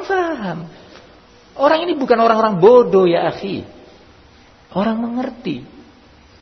Orang faham. Orang ini bukan orang-orang bodoh ya akhi. Orang mengerti.